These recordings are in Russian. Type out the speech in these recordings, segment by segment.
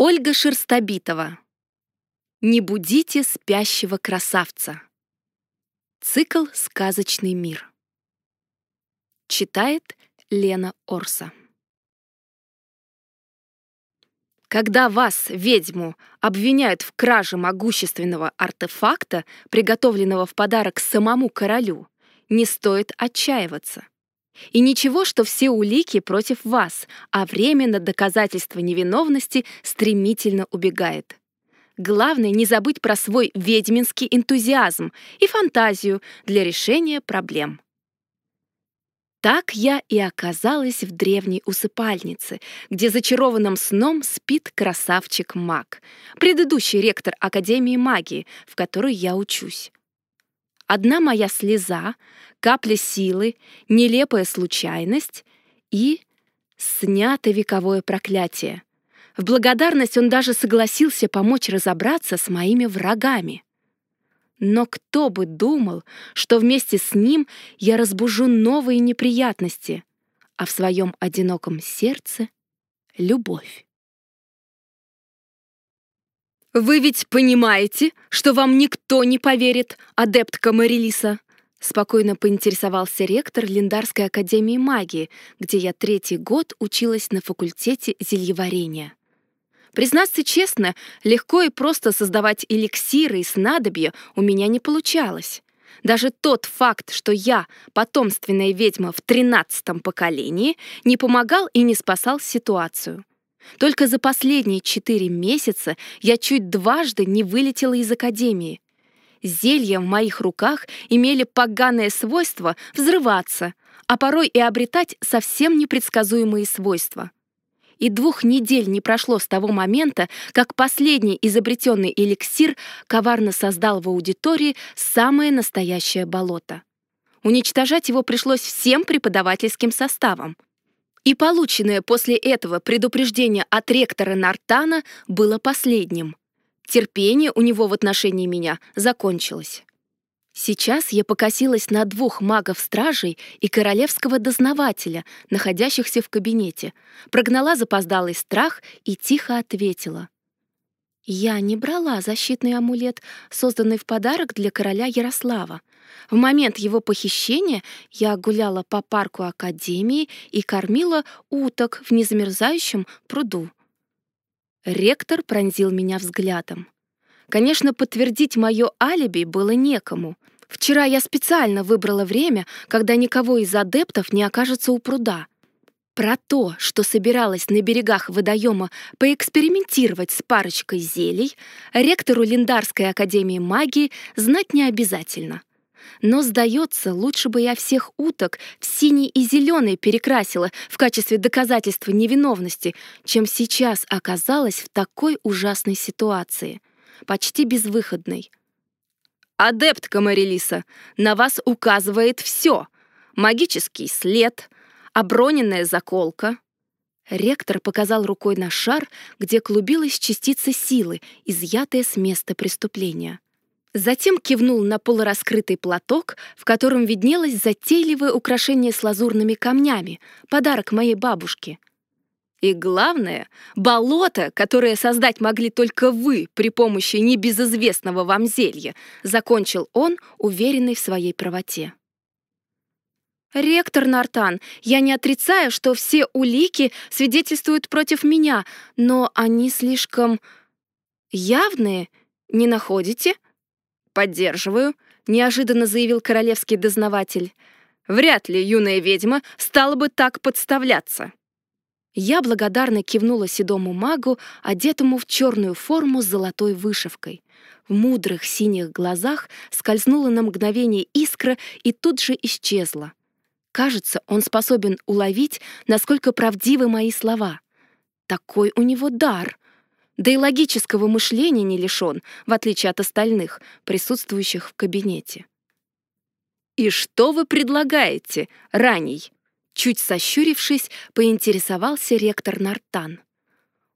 Ольга Шерстобитова. Не будите спящего красавца. Цикл «Сказочный мир». Читает Лена Орса. Когда вас, ведьму, обвиняют в краже могущественного артефакта, приготовленного в подарок самому королю, не стоит отчаиваться. И ничего, что все улики против вас, а время на доказательство невиновности стремительно убегает. Главное не забыть про свой ведьминский энтузиазм и фантазию для решения проблем. Так я и оказалась в древней усыпальнице, где зачарованным сном спит красавчик-маг, предыдущий ректор Академии магии, в которой я учусь. Одна моя слеза, капля силы, нелепая случайность и снято вековое проклятие. В благодарность он даже согласился помочь разобраться с моими врагами. Но кто бы думал, что вместе с ним я разбужу новые неприятности, а в своем одиноком сердце — любовь. «Вы ведь понимаете, что вам никто не поверит, адептка Марилиса?» Спокойно поинтересовался ректор Линдарской академии магии, где я третий год училась на факультете зельеварения. Признаться честно, легко и просто создавать эликсиры и снадобья у меня не получалось. Даже тот факт, что я потомственная ведьма в тринадцатом поколении, не помогал и не спасал ситуацию. Только за последние четыре месяца я чуть дважды не вылетела из академии. Зелья в моих руках имели поганое свойство взрываться, а порой и обретать совсем непредсказуемые свойства. И двух недель не прошло с того момента, как последний изобретенный эликсир коварно создал в аудитории самое настоящее болото. Уничтожать его пришлось всем преподавательским составам — и полученное после этого предупреждение от ректора Нартана было последним. Терпение у него в отношении меня закончилось. Сейчас я покосилась на двух магов-стражей и королевского дознавателя, находящихся в кабинете, прогнала запоздалый страх и тихо ответила. Я не брала защитный амулет, созданный в подарок для короля Ярослава. В момент его похищения я гуляла по парку Академии и кормила уток в незамерзающем пруду. Ректор пронзил меня взглядом. Конечно, подтвердить мое алиби было некому. Вчера я специально выбрала время, когда никого из адептов не окажется у пруда — про то, что собиралась на берегах водоема поэкспериментировать с парочкой зелий, ректору Линдарской академии магии знать не обязательно. Но, сдается, лучше бы я всех уток в синий и зеленый перекрасила в качестве доказательства невиновности, чем сейчас оказалась в такой ужасной ситуации, почти безвыходной. «Адептка Марилиса, на вас указывает все. Магический след — оброненная заколка. Ректор показал рукой на шар, где клубилась частица силы, изъятая с места преступления. Затем кивнул на полураскрытый платок, в котором виднелось затейливое украшение с лазурными камнями, подарок моей бабушке. И главное, болото, которое создать могли только вы при помощи небезызвестного вам зелья, закончил он, уверенный в своей правоте. «Ректор Нартан, я не отрицаю, что все улики свидетельствуют против меня, но они слишком явные, не находите?» «Поддерживаю», — неожиданно заявил королевский дознаватель. «Вряд ли юная ведьма стала бы так подставляться». Я благодарно кивнула седому магу, одетому в черную форму с золотой вышивкой. В мудрых синих глазах скользнула на мгновение искра и тут же исчезла. Кажется, он способен уловить, насколько правдивы мои слова. Такой у него дар. Да и логического мышления не лишен, в отличие от остальных, присутствующих в кабинете. «И что вы предлагаете, раней?» Чуть сощурившись, поинтересовался ректор Нартан.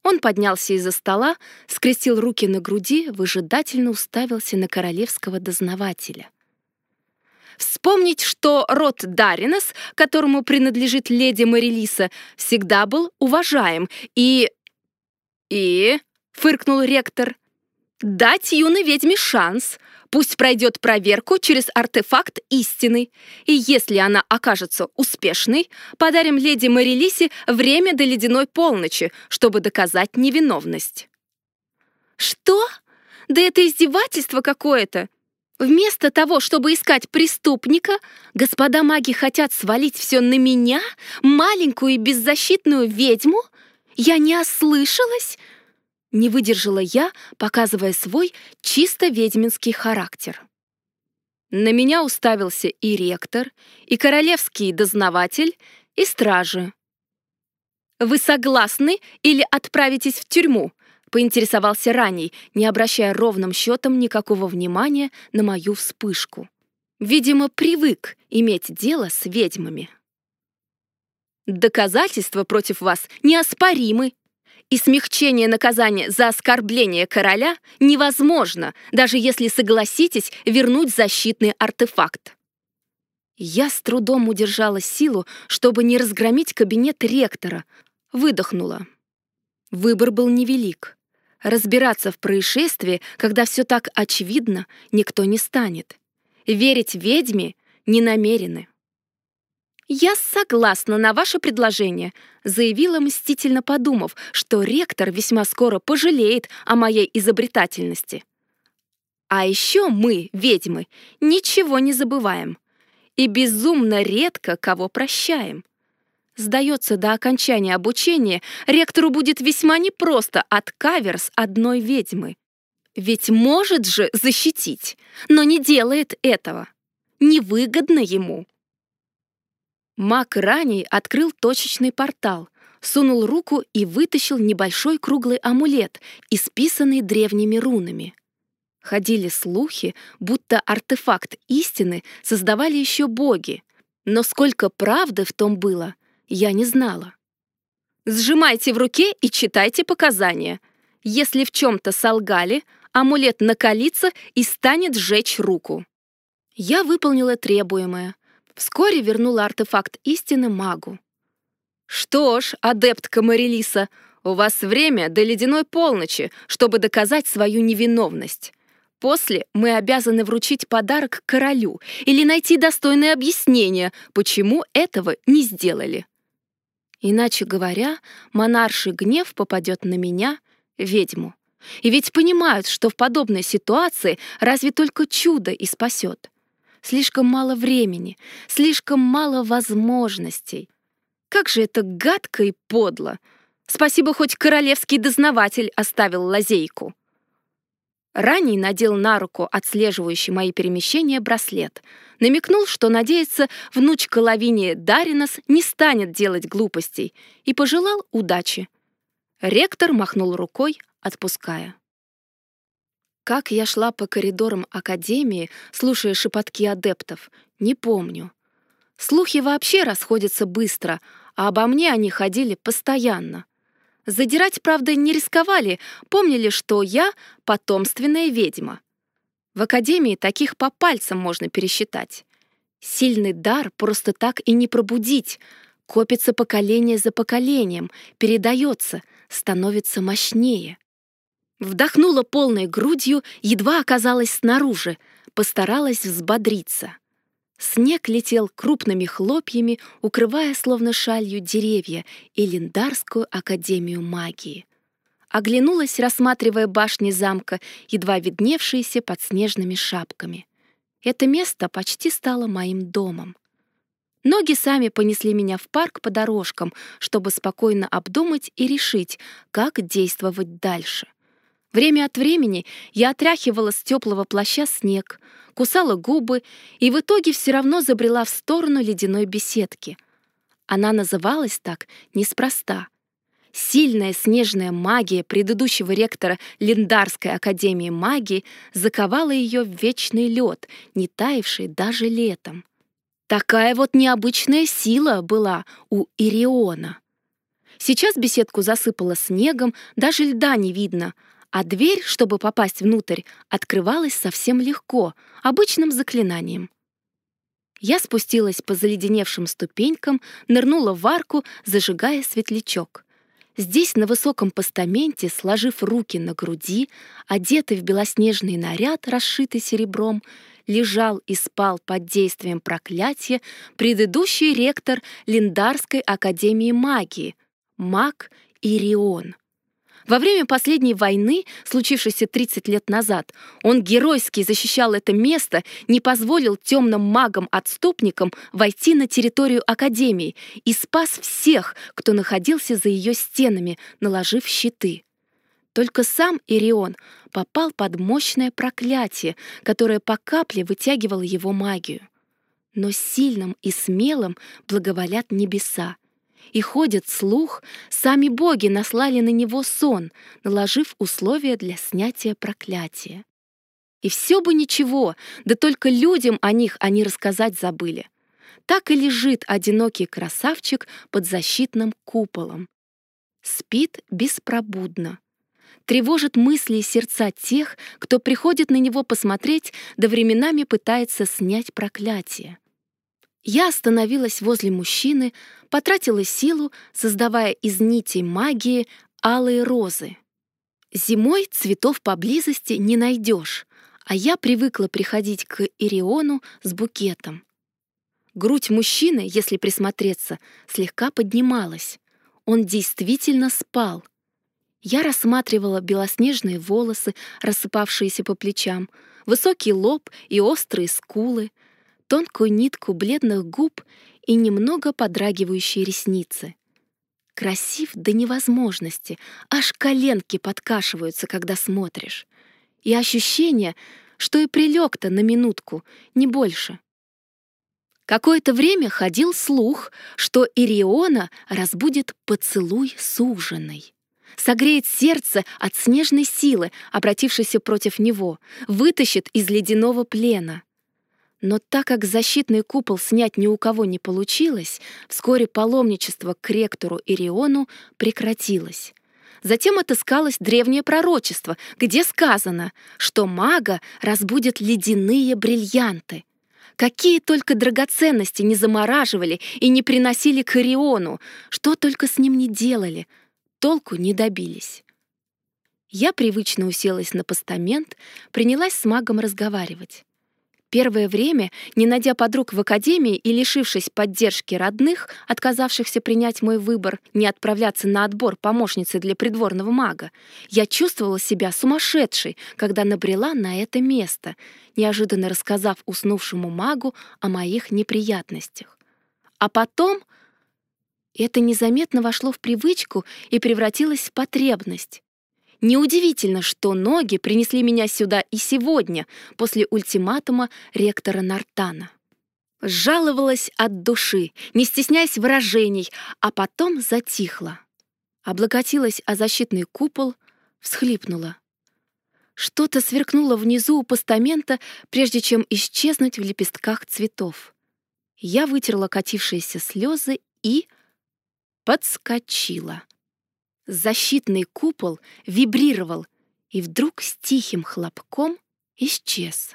Он поднялся из-за стола, скрестил руки на груди, выжидательно уставился на королевского дознавателя — Вспомнить, что род Даринес, которому принадлежит леди Марилиса, всегда был уважаем и... И... фыркнул ректор. «Дать юной ведьме шанс. Пусть пройдет проверку через артефакт истины. И если она окажется успешной, подарим леди Марилисе время до ледяной полночи, чтобы доказать невиновность». «Что? Да это издевательство какое-то!» Вместо того, чтобы искать преступника, господа маги хотят свалить все на меня, маленькую и беззащитную ведьму? Я не ослышалась? Не выдержала я, показывая свой чисто ведьминский характер. На меня уставился и ректор, и королевский дознаватель, и стражи. «Вы согласны или отправитесь в тюрьму?» поинтересовался раней, не обращая ровным счетом никакого внимания на мою вспышку. Видимо, привык иметь дело с ведьмами. Доказательства против вас неоспоримы, и смягчение наказания за оскорбление короля невозможно, даже если согласитесь вернуть защитный артефакт. Я с трудом удержала силу, чтобы не разгромить кабинет ректора, выдохнула. Выбор был невелик. Разбираться в происшествии, когда все так очевидно, никто не станет. Верить ведьме не намерены. «Я согласна на ваше предложение», — заявила мстительно подумав, что ректор весьма скоро пожалеет о моей изобретательности. А еще мы, ведьмы, ничего не забываем и безумно редко кого прощаем. Сдается, до окончания обучения ректору будет весьма непросто от каверс одной ведьмы. Ведь может же защитить, но не делает этого. Невыгодно ему. Маг ранее открыл точечный портал, сунул руку и вытащил небольшой круглый амулет, исписанный древними рунами. Ходили слухи, будто артефакт истины создавали еще боги, но сколько правды в том было, я не знала. Сжимайте в руке и читайте показания. Если в чем-то солгали, амулет накалится и станет сжечь руку. Я выполнила требуемое. Вскоре вернула артефакт истины магу. «Что ж, адепт Камарелиса, у вас время до ледяной полночи, чтобы доказать свою невиновность. После мы обязаны вручить подарок королю или найти достойное объяснение, почему этого не сделали». Иначе говоря, монарший гнев попадет на меня, ведьму. И ведь понимают, что в подобной ситуации разве только чудо и спасет. Слишком мало времени, слишком мало возможностей. Как же это гадко и подло! Спасибо, хоть королевский дознаватель оставил лазейку. Ранний надел на руку отслеживающий мои перемещения браслет. Намекнул, что надеется, внучка Лавиния Даринос не станет делать глупостей, и пожелал удачи. Ректор махнул рукой, отпуская. Как я шла по коридорам Академии, слушая шепотки адептов, не помню. Слухи вообще расходятся быстро, а обо мне они ходили постоянно. Задирать, правда, не рисковали, помнили, что я — потомственная ведьма. В академии таких по пальцам можно пересчитать. Сильный дар просто так и не пробудить. Копится поколение за поколением, передается, становится мощнее. Вдохнула полной грудью, едва оказалась снаружи, постаралась взбодриться. Снег летел крупными хлопьями, укрывая словно шалью деревья и Линдарскую академию магии. Оглянулась, рассматривая башни замка, едва видневшиеся под снежными шапками. Это место почти стало моим домом. Ноги сами понесли меня в парк по дорожкам, чтобы спокойно обдумать и решить, как действовать дальше. Время от времени я отряхивала с теплого плаща снег, кусала губы и в итоге все равно забрела в сторону ледяной беседки. Она называлась так неспроста. Сильная снежная магия предыдущего ректора Линдарской академии магии заковала ее в вечный лед, не таявший даже летом. Такая вот необычная сила была у Ириона. Сейчас беседку засыпало снегом, даже льда не видно — а дверь, чтобы попасть внутрь, открывалась совсем легко, обычным заклинанием. Я спустилась по заледеневшим ступенькам, нырнула в арку, зажигая светлячок. Здесь, на высоком постаменте, сложив руки на груди, одетый в белоснежный наряд, расшитый серебром, лежал и спал под действием проклятия предыдущий ректор Линдарской академии магии, маг Ирион. Во время последней войны, случившейся 30 лет назад, он геройски защищал это место, не позволил темным магам-отступникам войти на территорию Академии и спас всех, кто находился за ее стенами, наложив щиты. Только сам Ирион попал под мощное проклятие, которое по капле вытягивало его магию. Но сильным и смелым благоволят небеса, и ходит слух, сами боги наслали на него сон, наложив условия для снятия проклятия. И все бы ничего, да только людям о них они рассказать забыли. Так и лежит одинокий красавчик под защитным куполом. Спит беспробудно. Тревожит мысли и сердца тех, кто приходит на него посмотреть, да временами пытается снять проклятие. Я остановилась возле мужчины, потратила силу, создавая из нитей магии алые розы. Зимой цветов поблизости не найдешь, а я привыкла приходить к Ириону с букетом. Грудь мужчины, если присмотреться, слегка поднималась. Он действительно спал. Я рассматривала белоснежные волосы, рассыпавшиеся по плечам, высокий лоб и острые скулы — тонкую нитку бледных губ и немного подрагивающие ресницы. Красив до невозможности, аж коленки подкашиваются, когда смотришь. И ощущение, что и прилег-то на минутку, не больше. Какое-то время ходил слух, что Ириона разбудит поцелуй суженой. Согреет сердце от снежной силы, обратившейся против него, вытащит из ледяного плена. Но так как защитный купол снять ни у кого не получилось, вскоре паломничество к ректору Ириону прекратилось. Затем отыскалось древнее пророчество, где сказано, что мага разбудят ледяные бриллианты. Какие только драгоценности не замораживали и не приносили к Ириону, что только с ним не делали, толку не добились. Я привычно уселась на постамент, принялась с магом разговаривать. Первое время, не найдя подруг в академии и лишившись поддержки родных, отказавшихся принять мой выбор не отправляться на отбор помощницы для придворного мага, я чувствовала себя сумасшедшей, когда набрела на это место, неожиданно рассказав уснувшему магу о моих неприятностях. А потом это незаметно вошло в привычку и превратилось в потребность. Неудивительно, что ноги принесли меня сюда и сегодня, после ультиматума ректора Нартана. Жаловалась от души, не стесняясь выражений, а потом затихла. Облокотилась о защитный купол, всхлипнула. Что-то сверкнуло внизу у постамента, прежде чем исчезнуть в лепестках цветов. Я вытерла катившиеся слезы и подскочила. Защитный купол вибрировал и вдруг с тихим хлопком исчез.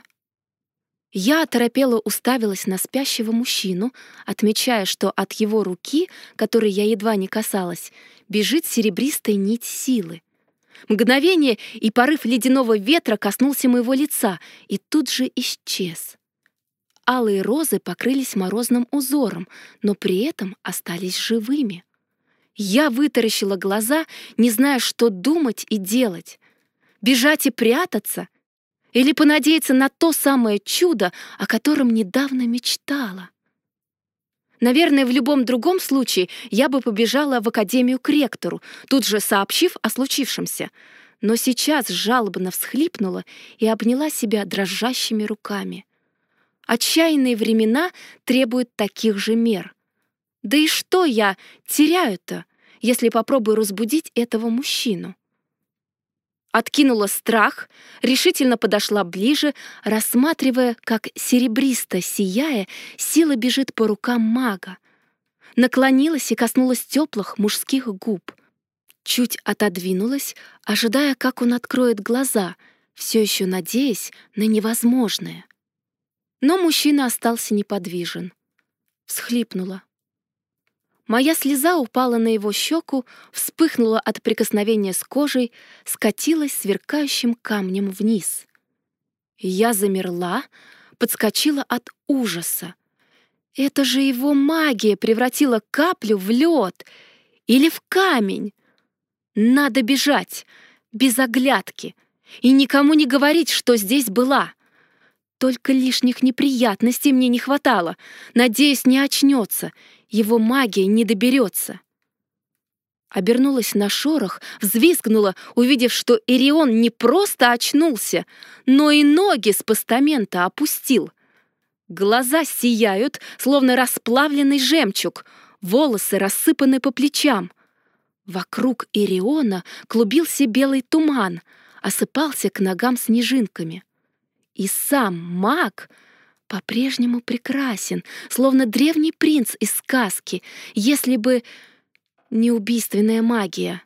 Я оторопела уставилась на спящего мужчину, отмечая, что от его руки, которой я едва не касалась, бежит серебристая нить силы. Мгновение, и порыв ледяного ветра коснулся моего лица и тут же исчез. Алые розы покрылись морозным узором, но при этом остались живыми. Я вытаращила глаза, не зная, что думать и делать. Бежать и прятаться? Или понадеяться на то самое чудо, о котором недавно мечтала? Наверное, в любом другом случае я бы побежала в академию к ректору, тут же сообщив о случившемся. Но сейчас жалобно всхлипнула и обняла себя дрожащими руками. Отчаянные времена требуют таких же мер. Да и что я теряю-то, если попробую разбудить этого мужчину? Откинула страх, решительно подошла ближе, рассматривая, как серебристо сияя, сила бежит по рукам мага. Наклонилась и коснулась теплых мужских губ. Чуть отодвинулась, ожидая, как он откроет глаза, все еще надеясь на невозможное. Но мужчина остался неподвижен. Всхлипнула. Моя слеза упала на его щеку, вспыхнула от прикосновения с кожей, скатилась сверкающим камнем вниз. Я замерла, подскочила от ужаса. Это же его магия превратила каплю в лед или в камень. Надо бежать, без оглядки, и никому не говорить, что здесь была. Только лишних неприятностей мне не хватало. Надеюсь, не очнется. Его магия не доберется. Обернулась на шорох, взвизгнула, увидев, что Ирион не просто очнулся, но и ноги с постамента опустил. Глаза сияют, словно расплавленный жемчуг, волосы рассыпаны по плечам. Вокруг Ириона клубился белый туман, осыпался к ногам снежинками. И сам маг по-прежнему прекрасен, словно древний принц из сказки, если бы не убийственная магия.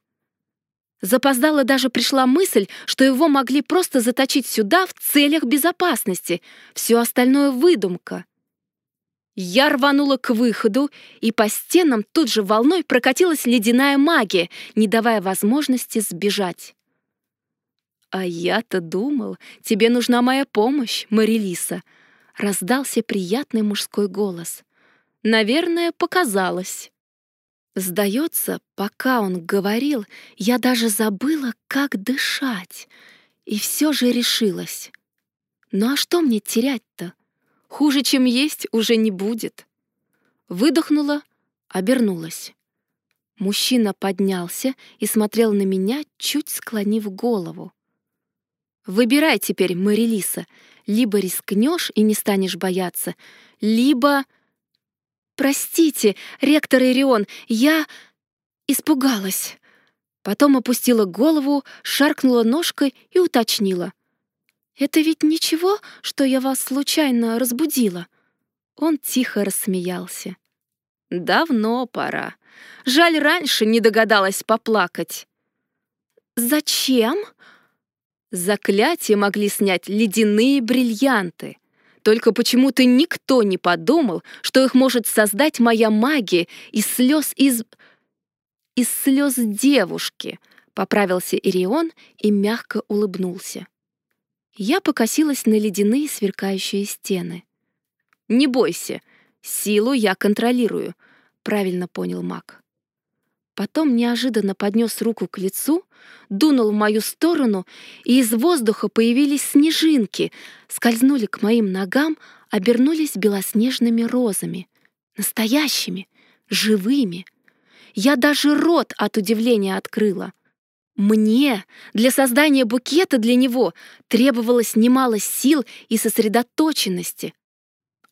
Запоздала даже пришла мысль, что его могли просто заточить сюда в целях безопасности. Все остальное — выдумка. Я рванула к выходу, и по стенам тут же волной прокатилась ледяная магия, не давая возможности сбежать. «А я-то думал, тебе нужна моя помощь, Марилиса», — раздался приятный мужской голос. «Наверное, показалось». Сдается, пока он говорил, я даже забыла, как дышать, и все же решилась. Ну а что мне терять-то? Хуже, чем есть, уже не будет. Выдохнула, обернулась. Мужчина поднялся и смотрел на меня, чуть склонив голову. Выбирай теперь, Марилиса. Либо рискнешь и не станешь бояться, либо... Простите, ректор Ирион, я испугалась. Потом опустила голову, шаркнула ножкой и уточнила. «Это ведь ничего, что я вас случайно разбудила?» Он тихо рассмеялся. «Давно пора. Жаль, раньше не догадалась поплакать». «Зачем?» Заклятие могли снять ледяные бриллианты. Только почему-то никто не подумал, что их может создать моя магия из слез из... из слез девушки, поправился Ирион и мягко улыбнулся. Я покосилась на ледяные сверкающие стены. «Не бойся, силу я контролирую», — правильно понял маг. Потом неожиданно поднес руку к лицу, дунул в мою сторону, и из воздуха появились снежинки, скользнули к моим ногам, обернулись белоснежными розами. Настоящими, живыми. Я даже рот от удивления открыла. Мне для создания букета для него требовалось немало сил и сосредоточенности.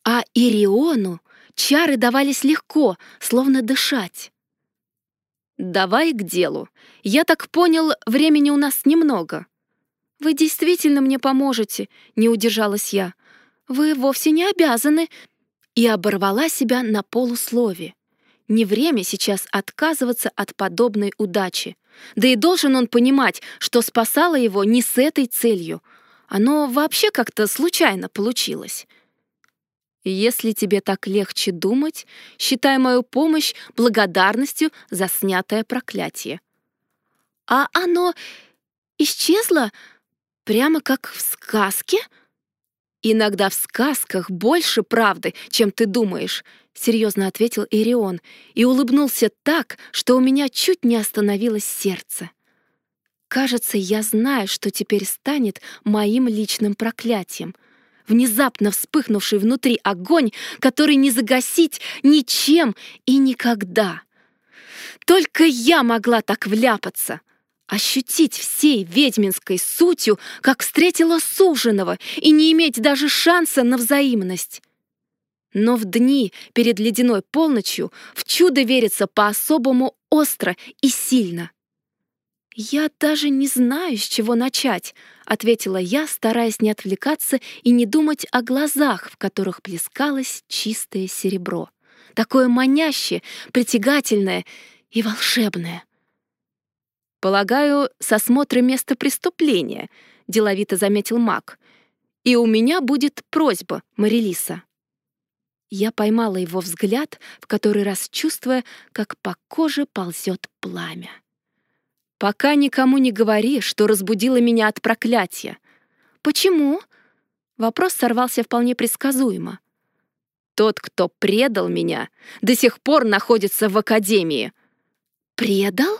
А Ириону чары давались легко, словно дышать. «Давай к делу. Я так понял, времени у нас немного». «Вы действительно мне поможете», — не удержалась я. «Вы вовсе не обязаны». И оборвала себя на полуслове. Не время сейчас отказываться от подобной удачи. Да и должен он понимать, что спасала его не с этой целью. Оно вообще как-то случайно получилось. Если тебе так легче думать, считай мою помощь благодарностью за снятое проклятие. А оно исчезло прямо как в сказке? Иногда в сказках больше правды, чем ты думаешь, серьезно ответил Ирион и улыбнулся так, что у меня чуть не остановилось сердце. Кажется, я знаю, что теперь станет моим личным проклятием — внезапно вспыхнувший внутри огонь, который не загасить ничем и никогда. Только я могла так вляпаться, ощутить всей ведьминской сутью, как встретила суженого, и не иметь даже шанса на взаимность. Но в дни перед ледяной полночью в чудо верится по-особому остро и сильно. «Я даже не знаю, с чего начать», — ответила я, стараясь не отвлекаться и не думать о глазах, в которых плескалось чистое серебро. Такое манящее, притягательное и волшебное. «Полагаю, с осмотра места преступления», — деловито заметил маг. «И у меня будет просьба, Марилиса». Я поймала его взгляд, в который раз чувствуя, как по коже ползет пламя. «Пока никому не говори, что разбудила меня от проклятия». «Почему?» Вопрос сорвался вполне предсказуемо. «Тот, кто предал меня, до сих пор находится в академии». «Предал?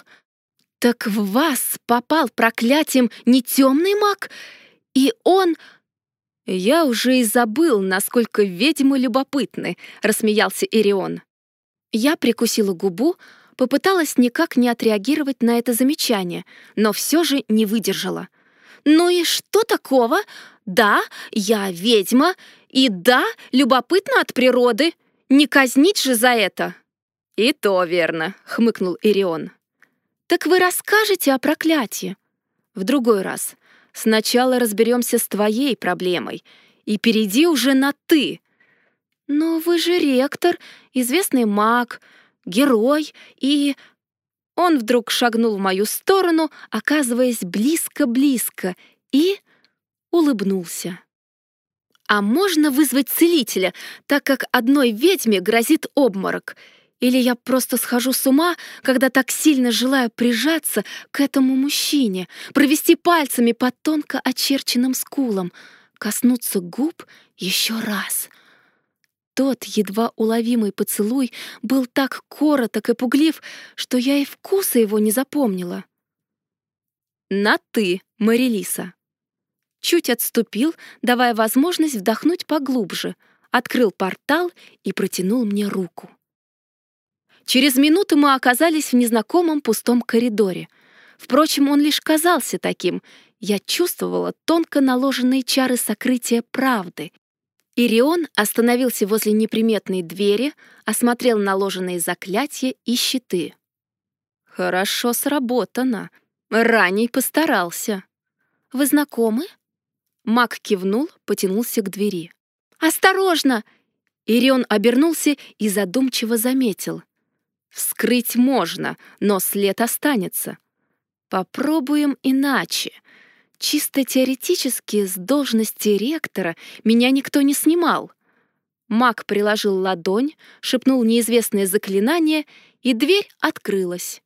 Так в вас попал проклятием не темный маг? И он...» «Я уже и забыл, насколько ведьмы любопытны», — рассмеялся Ирион. Я прикусила губу, попыталась никак не отреагировать на это замечание, но все же не выдержала. «Ну и что такого? Да, я ведьма, и да, любопытна от природы. Не казнить же за это!» «И то верно», — хмыкнул Ирион. «Так вы расскажете о проклятии?» «В другой раз. Сначала разберемся с твоей проблемой и перейди уже на «ты». Но вы же ректор, известный маг, герой и... Он вдруг шагнул в мою сторону, оказываясь близко-близко, и улыбнулся. «А можно вызвать целителя, так как одной ведьме грозит обморок?» Или я просто схожу с ума, когда так сильно желаю прижаться к этому мужчине, провести пальцами по тонко очерченным скулам, коснуться губ еще раз. Тот едва уловимый поцелуй был так короток и пуглив, что я и вкуса его не запомнила. «На «ты», Марилиса». Чуть отступил, давая возможность вдохнуть поглубже, открыл портал и протянул мне руку. Через минуту мы оказались в незнакомом пустом коридоре. Впрочем, он лишь казался таким. Я чувствовала тонко наложенные чары сокрытия правды. Ирион остановился возле неприметной двери, осмотрел наложенные заклятия и щиты. «Хорошо сработано. Раней постарался. Вы знакомы?» Маг кивнул, потянулся к двери. «Осторожно!» Ирион обернулся и задумчиво заметил. Вскрыть можно, но след останется. Попробуем иначе. Чисто теоретически с должности ректора меня никто не снимал. Маг приложил ладонь, шепнул неизвестное заклинание, и дверь открылась.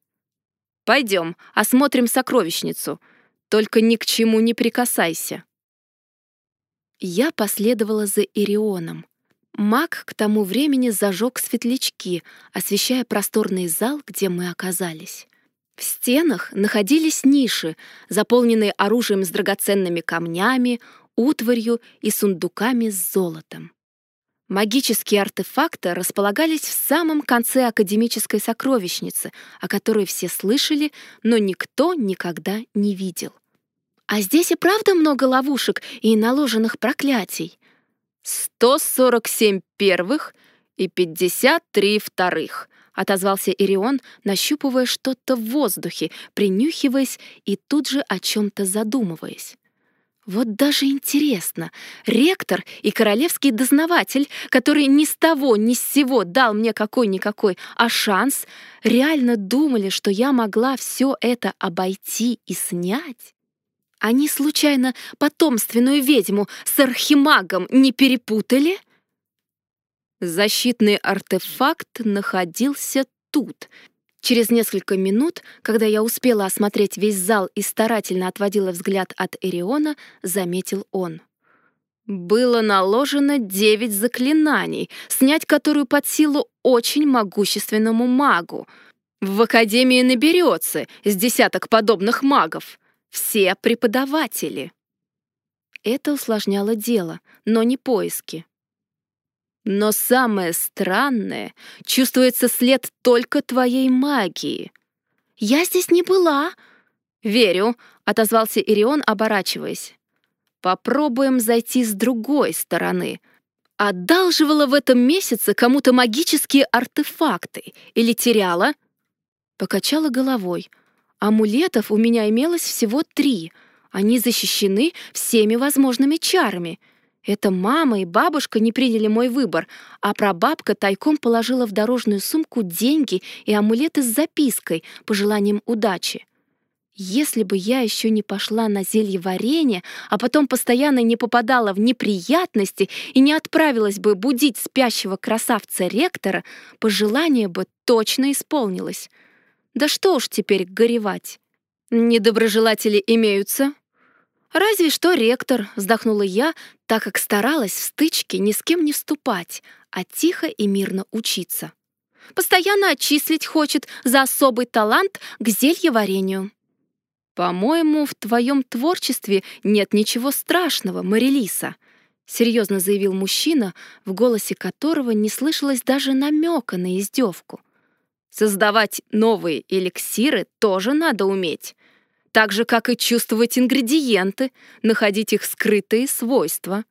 «Пойдем, осмотрим сокровищницу. Только ни к чему не прикасайся». Я последовала за Ирионом. Маг к тому времени зажег светлячки, освещая просторный зал, где мы оказались. В стенах находились ниши, заполненные оружием с драгоценными камнями, утварью и сундуками с золотом. Магические артефакты располагались в самом конце академической сокровищницы, о которой все слышали, но никто никогда не видел. А здесь и правда много ловушек и наложенных проклятий. 147 первых и 53 вторых», — отозвался Ирион, нащупывая что-то в воздухе, принюхиваясь и тут же о чем-то задумываясь. Вот даже интересно, ректор и королевский дознаватель, который ни с того, ни с сего дал мне какой-никакой, а шанс, реально думали, что я могла все это обойти и снять? Они случайно потомственную ведьму с архимагом не перепутали? Защитный артефакт находился тут. Через несколько минут, когда я успела осмотреть весь зал и старательно отводила взгляд от Эриона, заметил он. Было наложено девять заклинаний, снять которую под силу очень могущественному магу. В Академии наберется с десяток подобных магов все преподаватели. Это усложняло дело, но не поиски. Но самое странное, чувствуется след только твоей магии. Я здесь не была. Верю, отозвался Ирион, оборачиваясь. Попробуем зайти с другой стороны. Одалживала в этом месяце кому-то магические артефакты или теряла? Покачала головой. Амулетов у меня имелось всего три. Они защищены всеми возможными чарами. Это мама и бабушка не приняли мой выбор, а прабабка тайком положила в дорожную сумку деньги и амулеты с запиской, пожеланием удачи. Если бы я еще не пошла на зелье варенье, а потом постоянно не попадала в неприятности и не отправилась бы будить спящего красавца-ректора, пожелание бы точно исполнилось. Да что уж теперь горевать. Недоброжелатели имеются? Разве что ректор, вздохнула я, так как старалась в стычке ни с кем не вступать, а тихо и мирно учиться. Постоянно отчислить хочет за особый талант к зельеварению. «По-моему, в твоем творчестве нет ничего страшного, Марилиса», — серьезно заявил мужчина, в голосе которого не слышалось даже намека на издевку. «Создавать новые эликсиры тоже надо уметь, так же, как и чувствовать ингредиенты, находить их скрытые свойства».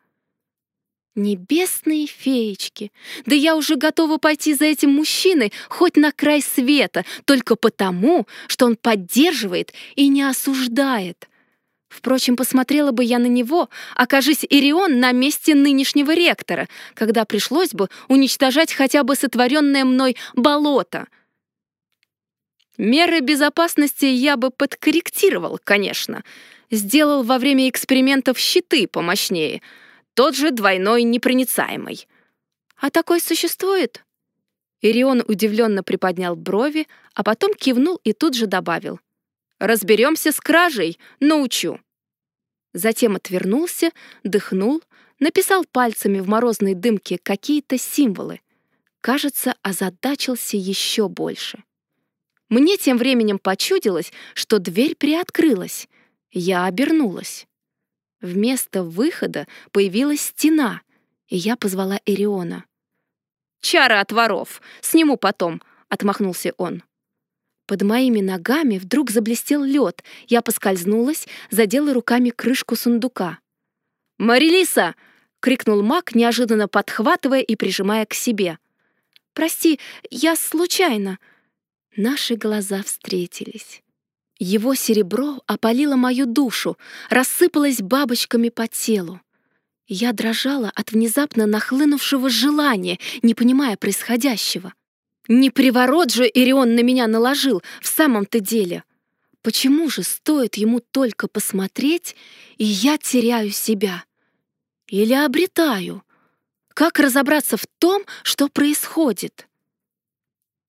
Небесные феечки! Да я уже готова пойти за этим мужчиной хоть на край света, только потому, что он поддерживает и не осуждает. Впрочем, посмотрела бы я на него, окажись Ирион на месте нынешнего ректора, когда пришлось бы уничтожать хотя бы сотворенное мной болото. Меры безопасности я бы подкорректировал, конечно. Сделал во время экспериментов щиты помощнее — тот же двойной непроницаемый. А такой существует? Ирион удивленно приподнял брови, а потом кивнул и тут же добавил. «Разберемся с кражей, научу». Затем отвернулся, дыхнул, написал пальцами в морозной дымке какие-то символы. Кажется, озадачился еще больше. Мне тем временем почудилось, что дверь приоткрылась. Я обернулась. Вместо выхода появилась стена, и я позвала Эриона. «Чара от воров! Сниму потом!» — отмахнулся он. Под моими ногами вдруг заблестел лед. Я поскользнулась, задела руками крышку сундука. «Марилиса!» — крикнул маг, неожиданно подхватывая и прижимая к себе. «Прости, я случайно». Наши глаза встретились. Его серебро опалило мою душу, рассыпалось бабочками по телу. Я дрожала от внезапно нахлынувшего желания, не понимая происходящего. Не приворот же Ирион на меня наложил, в самом-то деле. Почему же стоит ему только посмотреть, и я теряю себя? Или обретаю? Как разобраться в том, что происходит?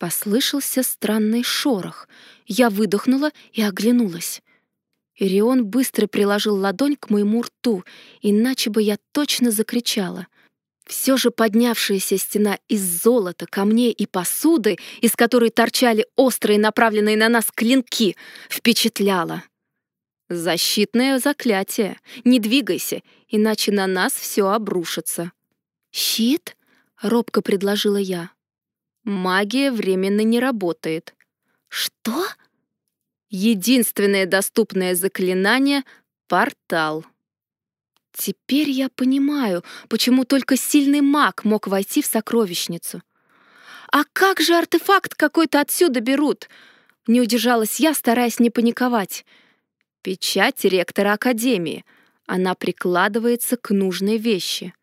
Послышался странный шорох. Я выдохнула и оглянулась. Ирион быстро приложил ладонь к моему рту, иначе бы я точно закричала. Все же поднявшаяся стена из золота, камней и посуды, из которой торчали острые направленные на нас клинки, впечатляла. «Защитное заклятие. Не двигайся, иначе на нас все обрушится». «Щит?» — робко предложила я. Магия временно не работает. Что? Единственное доступное заклинание — портал. Теперь я понимаю, почему только сильный маг мог войти в сокровищницу. А как же артефакт какой-то отсюда берут? Не удержалась я, стараясь не паниковать. Печать ректора Академии. Она прикладывается к нужной вещи.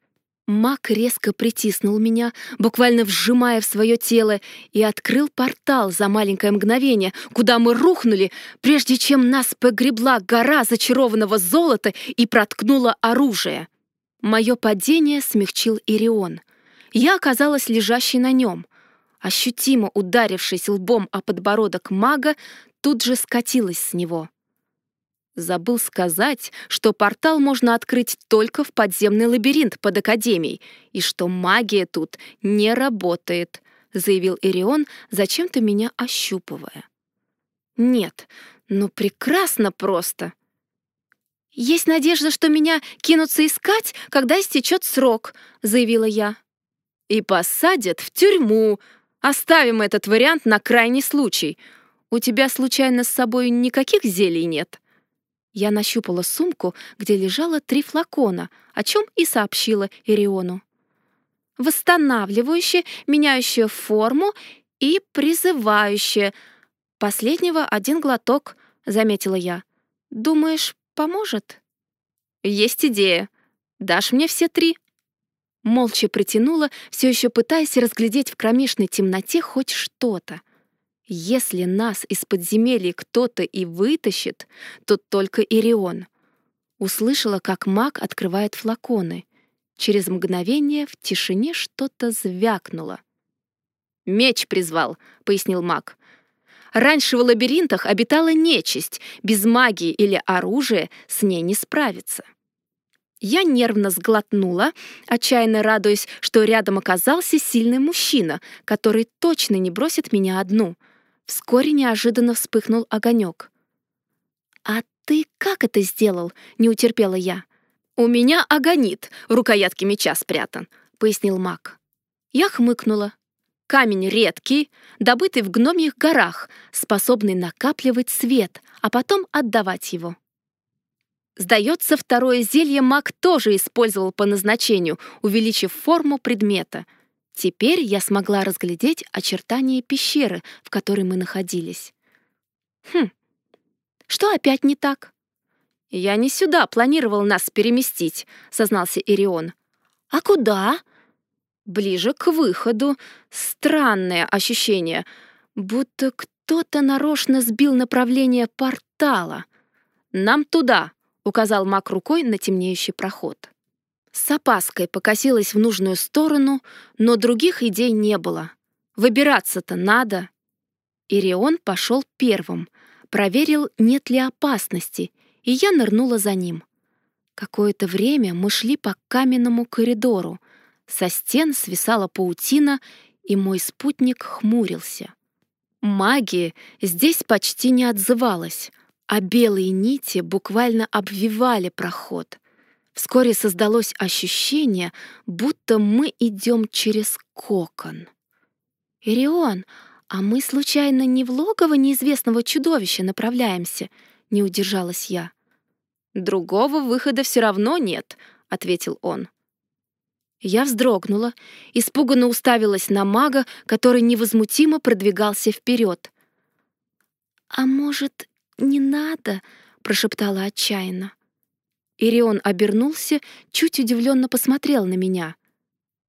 Маг резко притиснул меня, буквально вжимая в свое тело, и открыл портал за маленькое мгновение, куда мы рухнули, прежде чем нас погребла гора зачарованного золота и проткнула оружие. Мое падение смягчил Ирион. Я оказалась лежащей на нем. Ощутимо ударившись лбом о подбородок мага, тут же скатилась с него. Забыл сказать, что портал можно открыть только в подземный лабиринт под Академией, и что магия тут не работает, заявил Ирион, зачем-то меня ощупывая. Нет, ну прекрасно просто. Есть надежда, что меня кинутся искать, когда истечет срок, заявила я. И посадят в тюрьму. Оставим этот вариант на крайний случай. У тебя случайно с собой никаких зелий нет? Я нащупала сумку, где лежало три флакона, о чем и сообщила Ириону. Восстанавливающее, меняющее форму и призывающее. Последнего один глоток, заметила я. Думаешь, поможет? Есть идея. Дашь мне все три? Молча притянула, все еще пытаясь разглядеть в кромешной темноте хоть что-то. Если нас из подземелья кто-то и вытащит, то только Ирион. Услышала, как маг открывает флаконы. Через мгновение в тишине что-то звякнуло. «Меч призвал», — пояснил маг. «Раньше в лабиринтах обитала нечисть. Без магии или оружия с ней не справиться». Я нервно сглотнула, отчаянно радуясь, что рядом оказался сильный мужчина, который точно не бросит меня одну. Вскоре неожиданно вспыхнул огонек. «А ты как это сделал?» — не утерпела я. «У меня агонит, рукоятки меча спрятан», — пояснил маг. Я хмыкнула. Камень редкий, добытый в гномьих горах, способный накапливать свет, а потом отдавать его. Сдается, второе зелье маг тоже использовал по назначению, увеличив форму предмета. Теперь я смогла разглядеть очертания пещеры, в которой мы находились. Хм, что опять не так? «Я не сюда планировал нас переместить», — сознался Ирион. «А куда?» «Ближе к выходу. Странное ощущение, будто кто-то нарочно сбил направление портала. Нам туда», — указал маг рукой на темнеющий проход. С опаской покосилась в нужную сторону, но других идей не было. Выбираться-то надо. Ирион пошел первым, проверил, нет ли опасности, и я нырнула за ним. Какое-то время мы шли по каменному коридору. Со стен свисала паутина, и мой спутник хмурился. Магия здесь почти не отзывалась, а белые нити буквально обвивали проход. Вскоре создалось ощущение, будто мы идем через кокон. «Ирион, а мы случайно не в логово неизвестного чудовища направляемся?» — не удержалась я. «Другого выхода все равно нет», — ответил он. Я вздрогнула, испуганно уставилась на мага, который невозмутимо продвигался вперед. «А может, «Не надо!» — прошептала отчаянно. Ирион обернулся, чуть удивленно посмотрел на меня.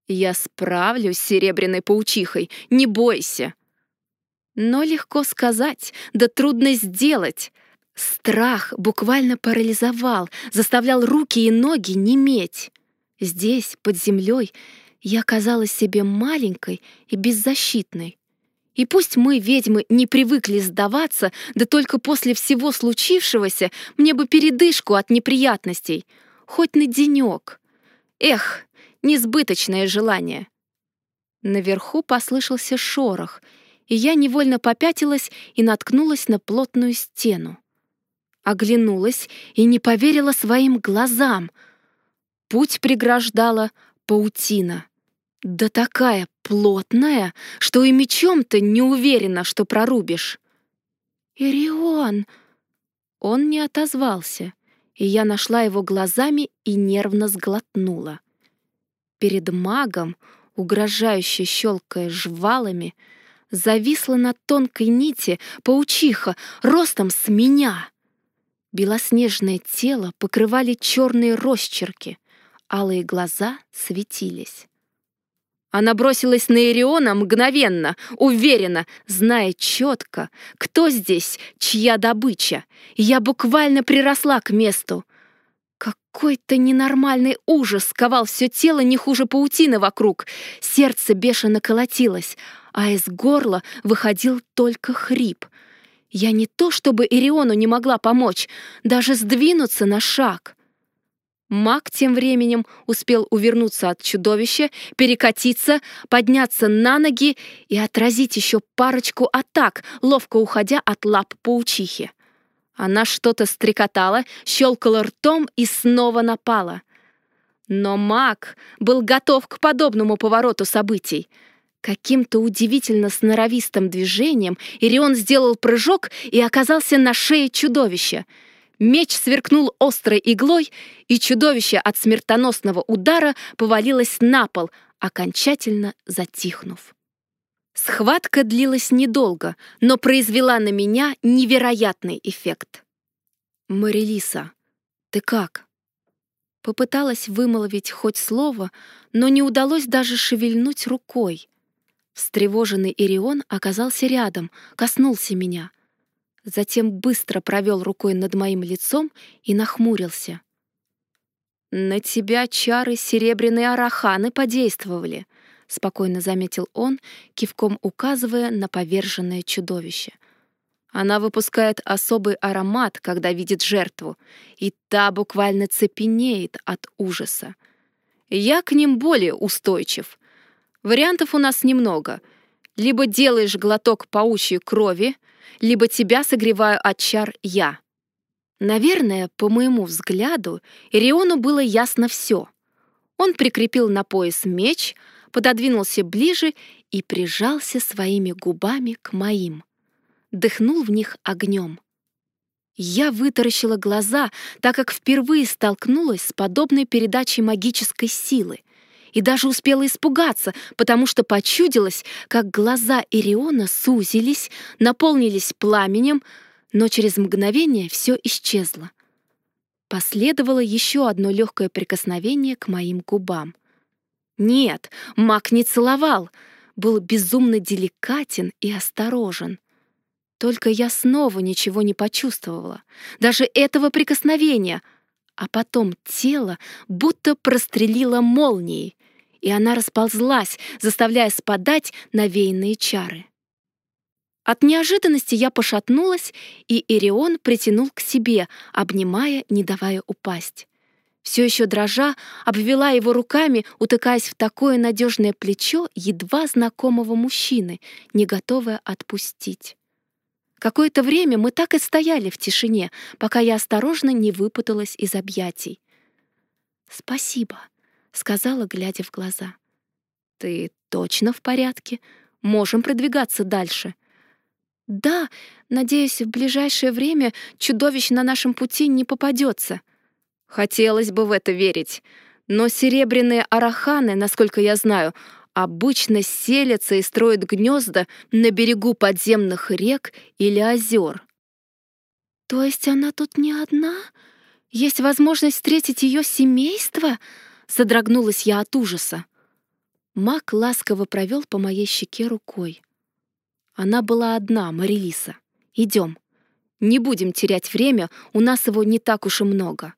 «Я справлюсь с серебряной паучихой, не бойся!» Но легко сказать, да трудно сделать. Страх буквально парализовал, заставлял руки и ноги неметь. Здесь, под землей, я казалась себе маленькой и беззащитной. И пусть мы, ведьмы, не привыкли сдаваться, да только после всего случившегося мне бы передышку от неприятностей, хоть на денек. Эх, несбыточное желание. Наверху послышался шорох, и я невольно попятилась и наткнулась на плотную стену. Оглянулась и не поверила своим глазам. Путь преграждала паутина. Да такая плотная, что и мечом-то не уверена, что прорубишь. «Ирион!» Он не отозвался, и я нашла его глазами и нервно сглотнула. Перед магом, угрожающе щелкая жвалами, зависла на тонкой нити паучиха ростом с меня. Белоснежное тело покрывали черные росчерки, алые глаза светились. Она бросилась на Ириона мгновенно, уверенно, зная четко, кто здесь, чья добыча. Я буквально приросла к месту. Какой-то ненормальный ужас сковал все тело не хуже паутины вокруг. Сердце бешено колотилось, а из горла выходил только хрип. Я не то чтобы Ириону не могла помочь, даже сдвинуться на шаг — Маг тем временем успел увернуться от чудовища, перекатиться, подняться на ноги и отразить еще парочку атак, ловко уходя от лап паучихи. Она что-то стрекотала, щелкала ртом и снова напала. Но маг был готов к подобному повороту событий. Каким-то удивительно сноровистым движением Ирион сделал прыжок и оказался на шее чудовища — Меч сверкнул острой иглой, и чудовище от смертоносного удара повалилось на пол, окончательно затихнув. Схватка длилась недолго, но произвела на меня невероятный эффект. «Марилиса, ты как?» Попыталась вымолвить хоть слово, но не удалось даже шевельнуть рукой. Встревоженный Ирион оказался рядом, коснулся меня. Затем быстро провел рукой над моим лицом и нахмурился. «На тебя чары серебряные араханы подействовали», — спокойно заметил он, кивком указывая на поверженное чудовище. Она выпускает особый аромат, когда видит жертву, и та буквально цепенеет от ужаса. Я к ним более устойчив. Вариантов у нас немного. Либо делаешь глоток паучьей крови, либо тебя согреваю от чар я. Наверное, по моему взгляду, Ириону было ясно все. Он прикрепил на пояс меч, пододвинулся ближе и прижался своими губами к моим дыхнул в них огнем. Я вытаращила глаза, так как впервые столкнулась с подобной передачей магической силы и даже успела испугаться, потому что почудилось, как глаза Ириона сузились, наполнились пламенем, но через мгновение все исчезло. Последовало еще одно легкое прикосновение к моим губам. Нет, маг не целовал, был безумно деликатен и осторожен. Только я снова ничего не почувствовала, даже этого прикосновения, а потом тело будто прострелило молнией, и она расползлась, заставляя спадать навеянные чары. От неожиданности я пошатнулась, и Ирион притянул к себе, обнимая, не давая упасть. Все еще дрожа, обвела его руками, утыкаясь в такое надежное плечо едва знакомого мужчины, не готовая отпустить. Какое-то время мы так и стояли в тишине, пока я осторожно не выпуталась из объятий. «Спасибо», — сказала, глядя в глаза. «Ты точно в порядке? Можем продвигаться дальше». «Да, надеюсь, в ближайшее время чудовищ на нашем пути не попадется». «Хотелось бы в это верить. Но серебряные араханы, насколько я знаю, обычно селятся и строят гнезда на берегу подземных рек или озер. То есть она тут не одна? Есть возможность встретить ее семейство? Содрогнулась я от ужаса. Мак ласково провел по моей щеке рукой. Она была одна, Марилиса. Идем. Не будем терять время, у нас его не так уж и много.